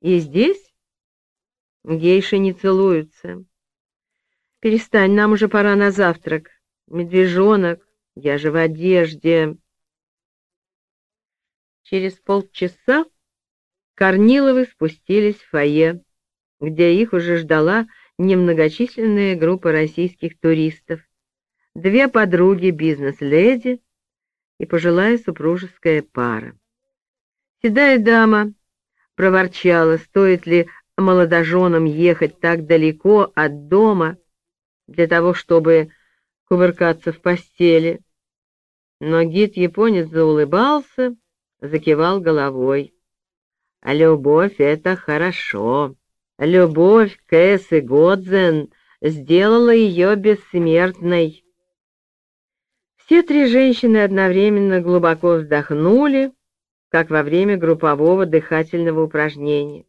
И здесь гейши не целуются. Перестань, нам уже пора на завтрак. Медвежонок, я же в одежде. Через полчаса Корниловы спустились в фойе, где их уже ждала немногочисленная группа российских туристов, две подруги бизнес-леди и пожилая супружеская пара. Седая дама проворчала, стоит ли молодоженам ехать так далеко от дома для того, чтобы кувыркаться в постели. Но гид-японец заулыбался, закивал головой. Любовь — это хорошо. Любовь Кэсы Годзен сделала ее бессмертной. Все три женщины одновременно глубоко вздохнули, как во время группового дыхательного упражнения.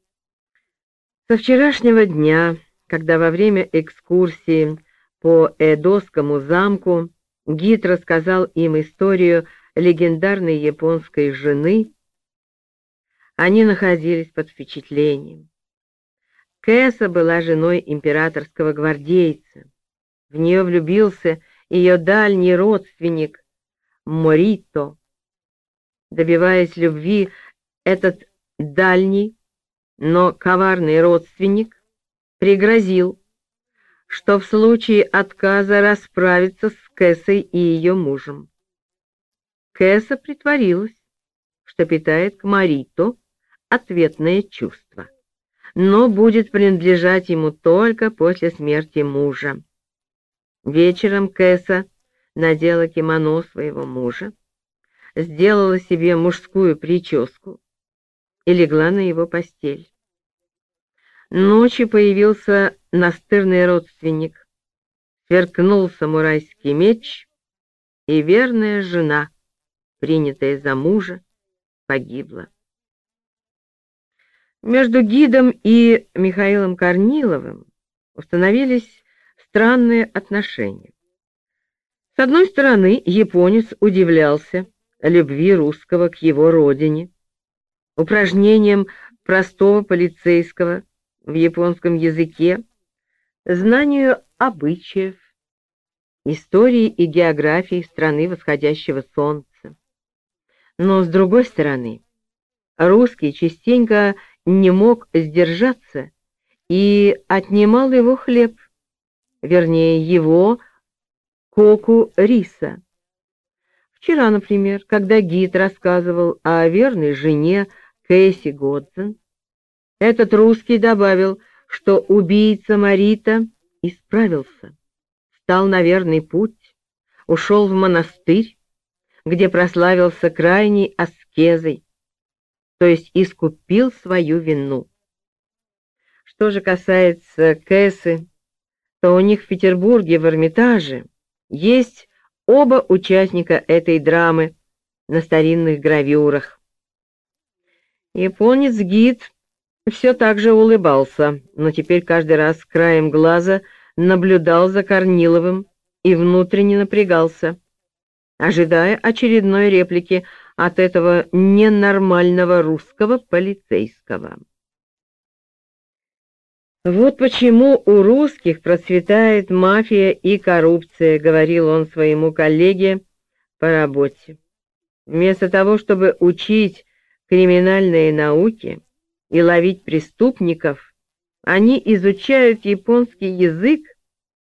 Со вчерашнего дня, когда во время экскурсии по Эдосскому замку гид рассказал им историю легендарной японской жены, они находились под впечатлением. Кэса была женой императорского гвардейца. В нее влюбился ее дальний родственник Морито. Добиваясь любви, этот дальний, но коварный родственник пригрозил, что в случае отказа расправится с Кэсой и ее мужем. Кэса притворилась, что питает к Марито ответное чувство, но будет принадлежать ему только после смерти мужа. Вечером Кэса надела кимоно своего мужа, сделала себе мужскую прическу и легла на его постель. Ночью появился настырный родственник, сверкнул самурайский меч, и верная жена, принятая за мужа, погибла. Между гидом и Михаилом Корниловым установились странные отношения. С одной стороны, японец удивлялся любви русского к его родине, упражнениям простого полицейского в японском языке, знанию обычаев, истории и географии страны восходящего солнца. Но, с другой стороны, русский частенько не мог сдержаться и отнимал его хлеб, вернее, его коку риса. Вчера, например, когда гид рассказывал о верной жене Кэсси Годзен, этот русский добавил, что убийца Марита исправился, стал на верный путь, ушел в монастырь, где прославился крайней аскезой, то есть искупил свою вину. Что же касается Кэсы, то у них в Петербурге в Эрмитаже есть оба участника этой драмы на старинных гравюрах. Японец-гид все так же улыбался, но теперь каждый раз краем глаза наблюдал за Корниловым и внутренне напрягался, ожидая очередной реплики от этого ненормального русского полицейского. «Вот почему у русских процветает мафия и коррупция», — говорил он своему коллеге по работе. «Вместо того, чтобы учить криминальные науки и ловить преступников, они изучают японский язык